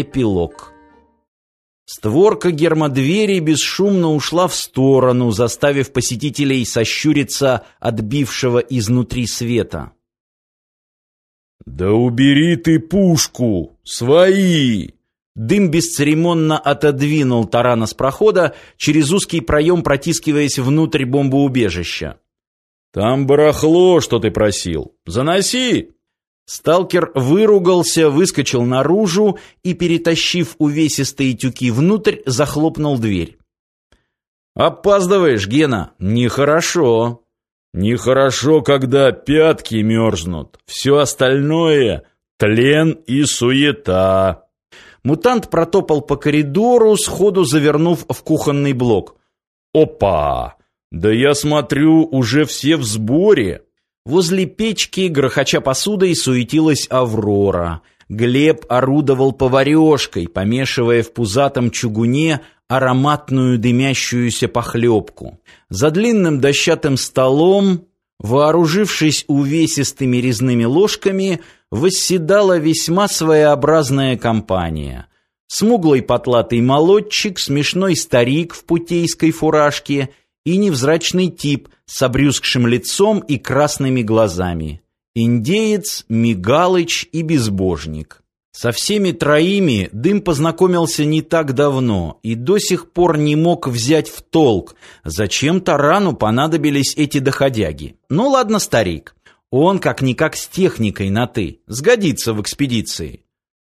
Эпилог. Створка гермодвери бесшумно ушла в сторону, заставив посетителей сощуриться от бившего изнутри света. «Да убери ты пушку! Свои!» Дым бесцеремонно отодвинул тарана с прохода, через узкий проем протискиваясь внутрь бомбоубежища. «Там барахло, что ты просил. Заноси!» Сталкер выругался, выскочил наружу и, перетащив увесистые тюки внутрь, захлопнул дверь. «Опаздываешь, Гена? Нехорошо. Нехорошо, когда пятки мерзнут. Все остальное — тлен и суета». Мутант протопал по коридору, сходу завернув в кухонный блок. «Опа! Да я смотрю, уже все в сборе!» Возле печки, грохоча посудой, суетилась Аврора. Глеб орудовал поварешкой, помешивая в пузатом чугуне ароматную дымящуюся похлебку. За длинным дощатым столом, вооружившись увесистыми резными ложками, восседала весьма своеобразная компания. Смуглый потлатый молодчик, смешной старик в путейской фуражке — и невзрачный тип с обрюзгшим лицом и красными глазами. Индеец, Мигалыч и безбожник. Со всеми троими Дым познакомился не так давно и до сих пор не мог взять в толк, зачем Тарану понадобились эти доходяги. Ну ладно, старик, он как-никак с техникой на «ты», сгодится в экспедиции.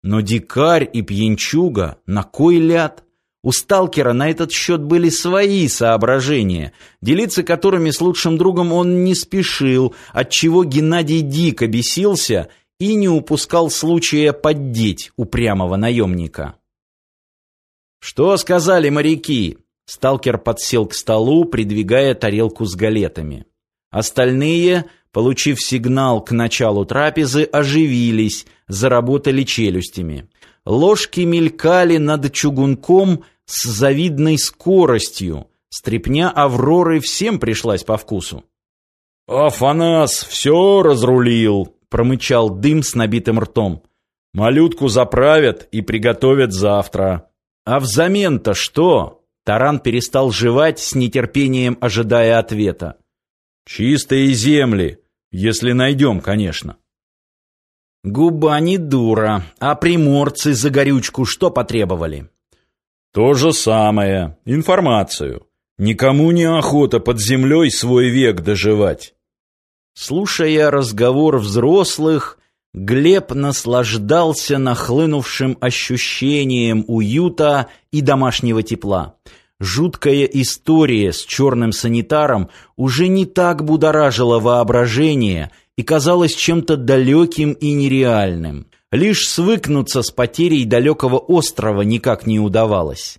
Но дикарь и пьянчуга на кой ляд? У сталкера на этот счет были свои соображения, делиться которыми с лучшим другом он не спешил, отчего Геннадий дико бесился и не упускал случая поддеть упрямого наемника. «Что сказали моряки?» Сталкер подсел к столу, придвигая тарелку с галетами. Остальные, получив сигнал к началу трапезы, оживились, заработали челюстями. Ложки мелькали над чугунком, с завидной скоростью. Стрепня Авроры всем пришлась по вкусу. «Афанас все разрулил», — промычал дым с набитым ртом. «Малютку заправят и приготовят завтра». «А взамен-то что?» Таран перестал жевать с нетерпением, ожидая ответа. «Чистые земли, если найдем, конечно». Губа не дура, а приморцы за горючку что потребовали? То же самое. Информацию. Никому не охота под землей свой век доживать. Слушая разговор взрослых, Глеб наслаждался нахлынувшим ощущением уюта и домашнего тепла. Жуткая история с черным санитаром уже не так будоражила воображение и казалась чем-то далеким и нереальным. Лишь свыкнуться с потерей далекого острова никак не удавалось.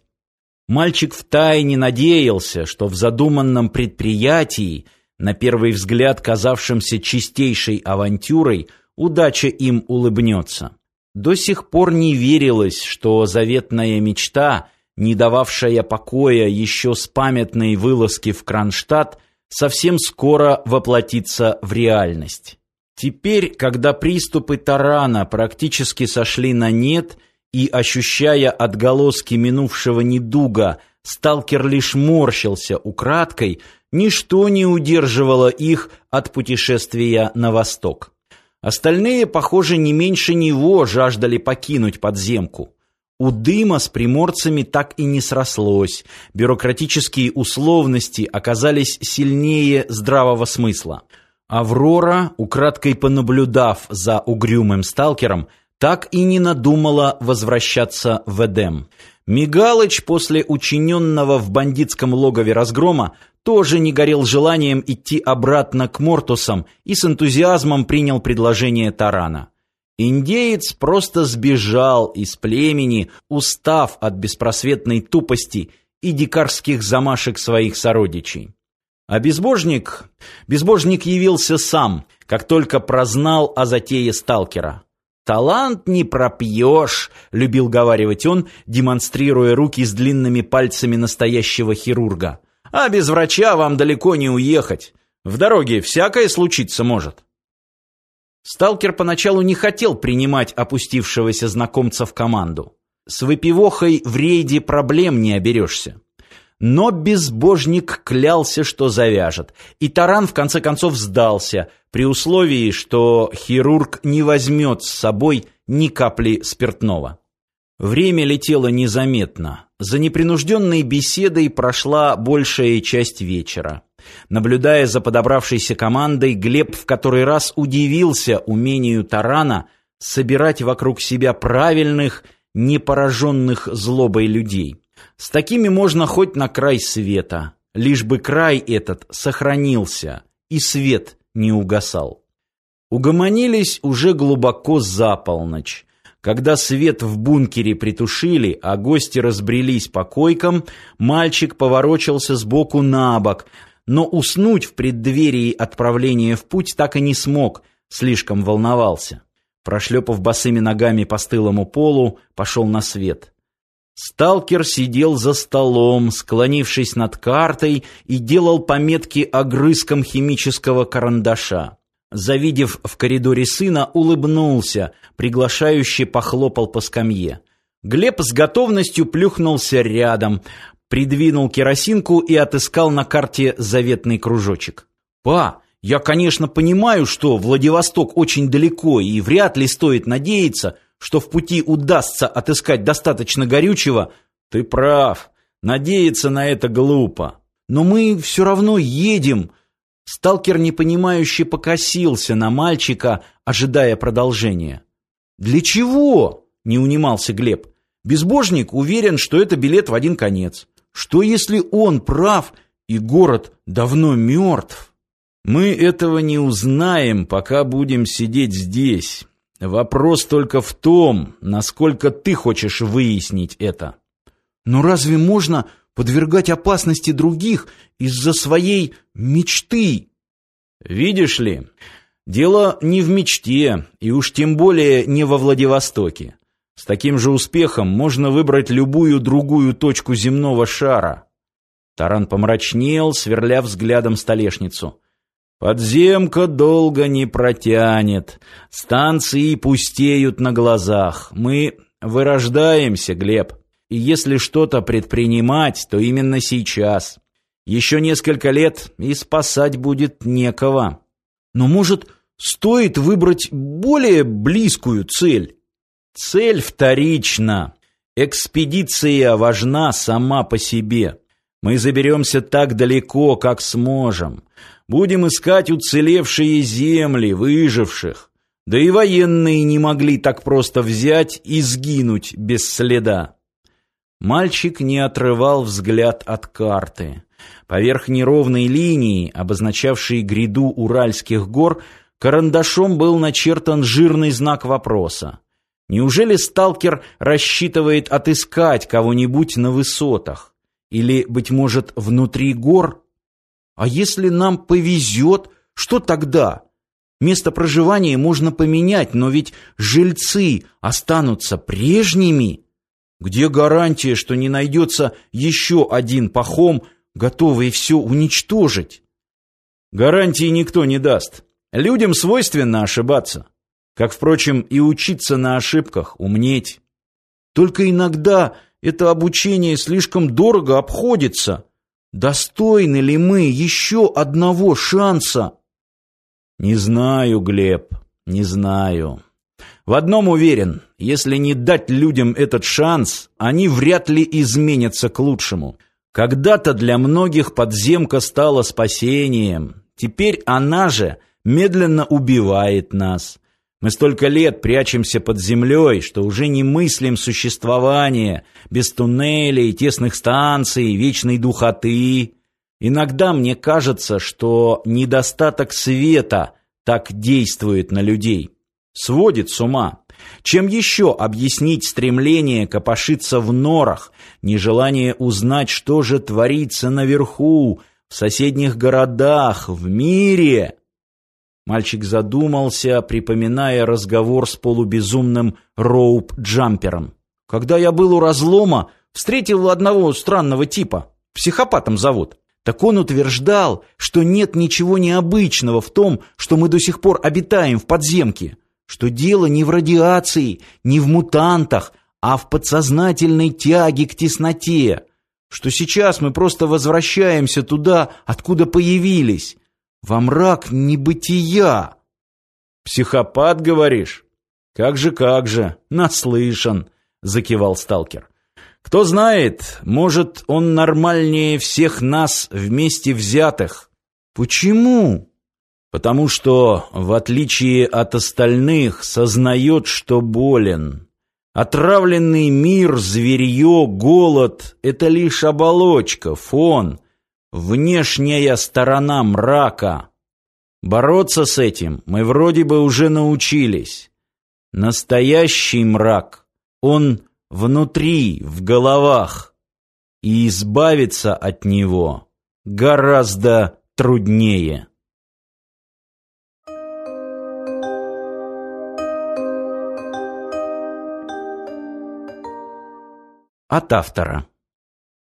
Мальчик втайне надеялся, что в задуманном предприятии, на первый взгляд казавшемся чистейшей авантюрой, удача им улыбнется. До сих пор не верилось, что заветная мечта, не дававшая покоя еще с памятной вылазки в Кронштадт, совсем скоро воплотится в реальность. Теперь, когда приступы тарана практически сошли на нет, и, ощущая отголоски минувшего недуга, сталкер лишь морщился украдкой, ничто не удерживало их от путешествия на восток. Остальные, похоже, не меньше него жаждали покинуть подземку. У дыма с приморцами так и не срослось. Бюрократические условности оказались сильнее здравого смысла. Аврора, украдкой понаблюдав за угрюмым сталкером, так и не надумала возвращаться в Эдем. Мигалыч после учиненного в бандитском логове разгрома тоже не горел желанием идти обратно к Мортусам и с энтузиазмом принял предложение Тарана. Индеец просто сбежал из племени, устав от беспросветной тупости и дикарских замашек своих сородичей. А безбожник... Безбожник явился сам, как только прознал о затее сталкера. «Талант не пропьешь», — любил говаривать он, демонстрируя руки с длинными пальцами настоящего хирурга. «А без врача вам далеко не уехать. В дороге всякое случиться может». Сталкер поначалу не хотел принимать опустившегося знакомца в команду. С выпивохой в рейде проблем не оберешься. Но безбожник клялся, что завяжет, и таран в конце концов сдался, при условии, что хирург не возьмет с собой ни капли спиртного. Время летело незаметно. За непринужденной беседой прошла большая часть вечера. Наблюдая за подобравшейся командой, Глеб в который раз удивился умению тарана собирать вокруг себя правильных, не пораженных злобой людей. С такими можно хоть на край света, лишь бы край этот сохранился и свет не угасал. Угомонились уже глубоко за полночь. Когда свет в бункере притушили, а гости разбрелись по койкам, мальчик поворочился сбоку на бок, но уснуть в преддверии отправления в путь так и не смог, слишком волновался. Прошлепав босыми ногами по стылому полу, пошел на свет. Сталкер сидел за столом, склонившись над картой и делал пометки огрызком химического карандаша. Завидев в коридоре сына, улыбнулся, приглашающе похлопал по скамье. Глеб с готовностью плюхнулся рядом, придвинул керосинку и отыскал на карте заветный кружочек. «Па, я, конечно, понимаю, что Владивосток очень далеко, и вряд ли стоит надеяться, что в пути удастся отыскать достаточно горючего, ты прав. Надеяться на это глупо. Но мы все равно едем. Сталкер непонимающе покосился на мальчика, ожидая продолжения. Для чего? Не унимался Глеб. Безбожник уверен, что это билет в один конец. Что если он прав и город давно мертв? Мы этого не узнаем, пока будем сидеть здесь. Вопрос только в том, насколько ты хочешь выяснить это. Но разве можно подвергать опасности других из-за своей мечты? Видишь ли, дело не в мечте, и уж тем более не во Владивостоке. С таким же успехом можно выбрать любую другую точку земного шара. Таран помрачнел, сверля взглядом столешницу. Подземка долго не протянет. Станции пустеют на глазах. Мы вырождаемся, Глеб. И если что-то предпринимать, то именно сейчас. Еще несколько лет и спасать будет некого. Но, может, стоит выбрать более близкую цель? Цель вторична. Экспедиция важна сама по себе. Мы заберемся так далеко, как сможем. Будем искать уцелевшие земли, выживших. Да и военные не могли так просто взять и сгинуть без следа. Мальчик не отрывал взгляд от карты. Поверх неровной линии, обозначавшей гряду Уральских гор, карандашом был начертан жирный знак вопроса. Неужели сталкер рассчитывает отыскать кого-нибудь на высотах? Или, быть может, внутри гор? А если нам повезет, что тогда? Место проживания можно поменять, но ведь жильцы останутся прежними. Где гарантия, что не найдется еще один пахом, готовый все уничтожить? Гарантии никто не даст. Людям свойственно ошибаться. Как, впрочем, и учиться на ошибках, умнеть. Только иногда это обучение слишком дорого обходится. Достойны ли мы еще одного шанса? Не знаю, Глеб, не знаю. В одном уверен, если не дать людям этот шанс, они вряд ли изменятся к лучшему. Когда-то для многих подземка стала спасением. Теперь она же медленно убивает нас. Мы столько лет прячемся под землей, что уже не мыслим существование без туннелей, тесных станций, вечной духоты. Иногда мне кажется, что недостаток света так действует на людей. Сводит с ума. Чем еще объяснить стремление копошиться в норах, нежелание узнать, что же творится наверху, в соседних городах, в мире? Мальчик задумался, припоминая разговор с полубезумным роуп-джампером. «Когда я был у разлома, встретил одного странного типа. Психопатом зовут. Так он утверждал, что нет ничего необычного в том, что мы до сих пор обитаем в подземке. Что дело не в радиации, не в мутантах, а в подсознательной тяге к тесноте, что сейчас мы просто возвращаемся туда, откуда появились, во мрак небытия. Психопат, говоришь? Как же, как же, наслышан, закивал сталкер. Кто знает, может, он нормальнее всех нас вместе взятых. Почему? Потому что, в отличие от остальных, сознает, что болен. Отравленный мир, зверье, голод — это лишь оболочка, фон, внешняя сторона мрака. Бороться с этим мы вроде бы уже научились. Настоящий мрак, он внутри, в головах, и избавиться от него гораздо труднее. От автора.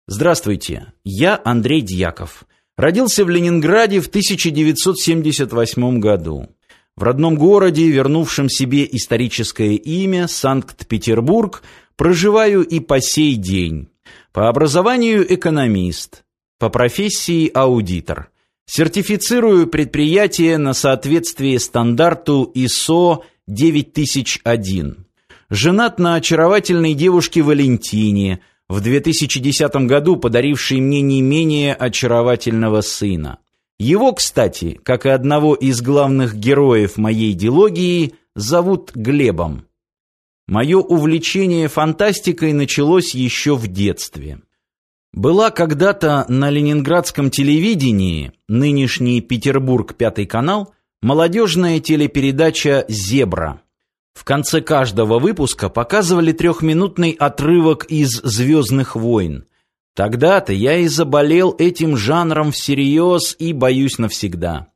Здравствуйте, я Андрей Дьяков. Родился в Ленинграде в 1978 году. В родном городе, вернувшем себе историческое имя Санкт-Петербург, проживаю и по сей день. По образованию экономист, по профессии аудитор. Сертифицирую предприятие на соответствие стандарту ISO 9001 женат на очаровательной девушке Валентине, в 2010 году подарившей мне не менее очаровательного сына. Его, кстати, как и одного из главных героев моей дилогии, зовут Глебом. Мое увлечение фантастикой началось еще в детстве. Была когда-то на ленинградском телевидении, нынешний Петербург, пятый канал, молодежная телепередача «Зебра». В конце каждого выпуска показывали трехминутный отрывок из «Звездных войн». Тогда-то я и заболел этим жанром всерьез и боюсь навсегда.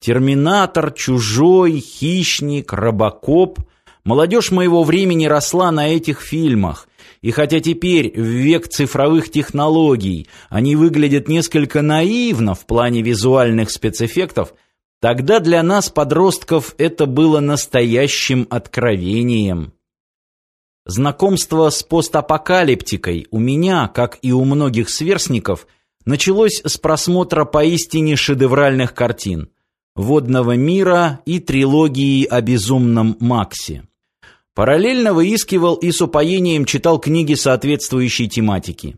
«Терминатор», «Чужой», «Хищник», «Робокоп». Молодежь моего времени росла на этих фильмах. И хотя теперь, в век цифровых технологий, они выглядят несколько наивно в плане визуальных спецэффектов – Тогда для нас, подростков, это было настоящим откровением. Знакомство с постапокалиптикой у меня, как и у многих сверстников, началось с просмотра поистине шедевральных картин «Водного мира» и трилогии о безумном Максе. Параллельно выискивал и с упоением читал книги соответствующей тематики.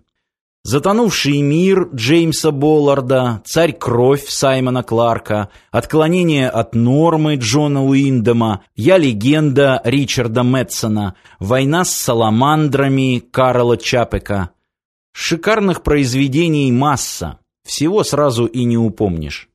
Затонувший мир Джеймса Болларда, Царь кровь Саймона Кларка, Отклонение от нормы Джона Уиндема, Я легенда Ричарда Мэтсона, Война с саламандрами Карла Чапека. Шикарных произведений масса, всего сразу и не упомнишь.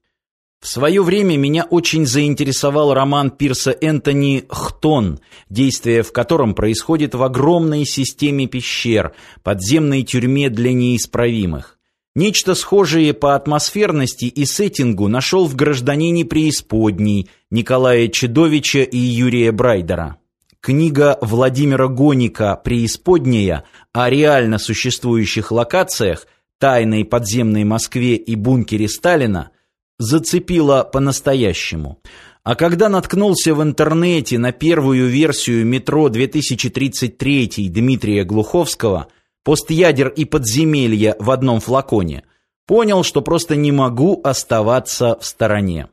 В свое время меня очень заинтересовал роман Пирса Энтони «Хтон», действие в котором происходит в огромной системе пещер, подземной тюрьме для неисправимых. Нечто схожее по атмосферности и сеттингу нашел в «Гражданине преисподней» Николая Чедовича и Юрия Брайдера. Книга Владимира Гоника «Преисподняя» о реально существующих локациях, тайной подземной Москве и бункере Сталина – зацепило по-настоящему. А когда наткнулся в интернете на первую версию метро 2033 Дмитрия Глуховского, постядер и подземелья в одном флаконе, понял, что просто не могу оставаться в стороне.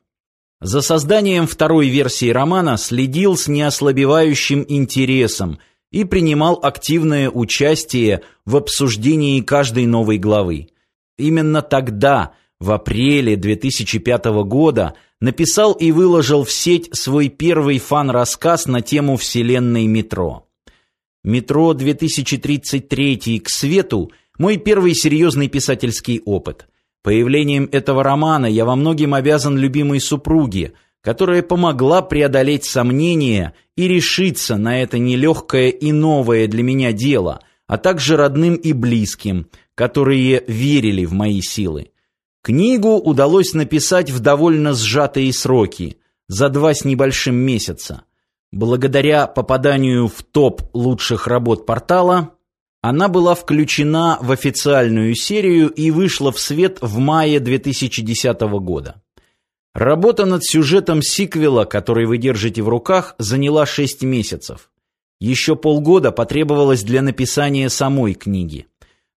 За созданием второй версии романа следил с неослабевающим интересом и принимал активное участие в обсуждении каждой новой главы. Именно тогда в апреле 2005 года написал и выложил в сеть свой первый фан-рассказ на тему вселенной метро. «Метро 2033 к свету» – мой первый серьезный писательский опыт. Появлением этого романа я во многим обязан любимой супруге, которая помогла преодолеть сомнения и решиться на это нелегкое и новое для меня дело, а также родным и близким, которые верили в мои силы. Книгу удалось написать в довольно сжатые сроки, за два с небольшим месяца. Благодаря попаданию в топ лучших работ портала, она была включена в официальную серию и вышла в свет в мае 2010 года. Работа над сюжетом сиквела, который вы держите в руках, заняла 6 месяцев. Еще полгода потребовалось для написания самой книги.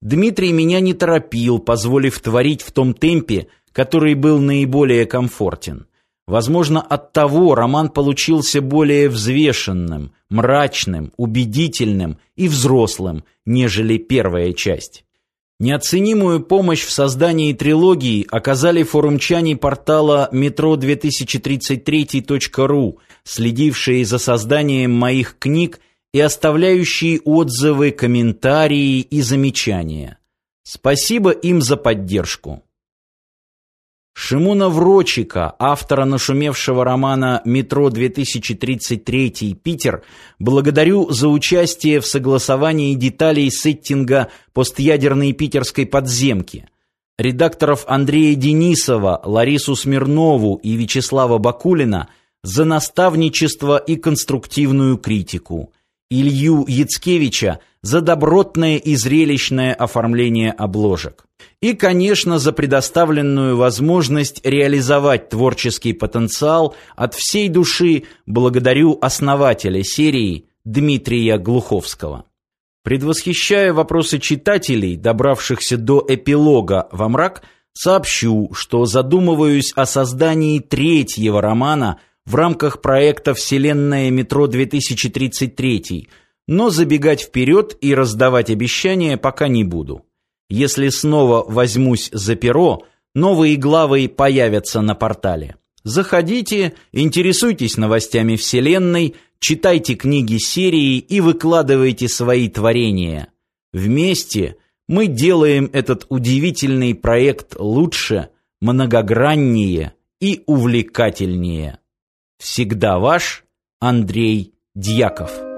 Дмитрий меня не торопил, позволив творить в том темпе, который был наиболее комфортен. Возможно, оттого роман получился более взвешенным, мрачным, убедительным и взрослым, нежели первая часть. Неоценимую помощь в создании трилогии оказали форумчане портала metro2033.ru, следившие за созданием моих книг и оставляющие отзывы, комментарии и замечания. Спасибо им за поддержку. Шимуна Врочика, автора нашумевшего романа «Метро 2033. Питер», благодарю за участие в согласовании деталей сеттинга постъядерной питерской подземки. Редакторов Андрея Денисова, Ларису Смирнову и Вячеслава Бакулина за наставничество и конструктивную критику. Илью Яцкевича за добротное и зрелищное оформление обложек. И, конечно, за предоставленную возможность реализовать творческий потенциал от всей души благодарю основателя серии Дмитрия Глуховского. Предвосхищая вопросы читателей, добравшихся до эпилога во мрак, сообщу, что задумываюсь о создании третьего романа в рамках проекта «Вселенная метро-2033», но забегать вперед и раздавать обещания пока не буду. Если снова возьмусь за перо, новые главы появятся на портале. Заходите, интересуйтесь новостями Вселенной, читайте книги серии и выкладывайте свои творения. Вместе мы делаем этот удивительный проект лучше, многограннее и увлекательнее. Всегда ваш Андрей Дьяков.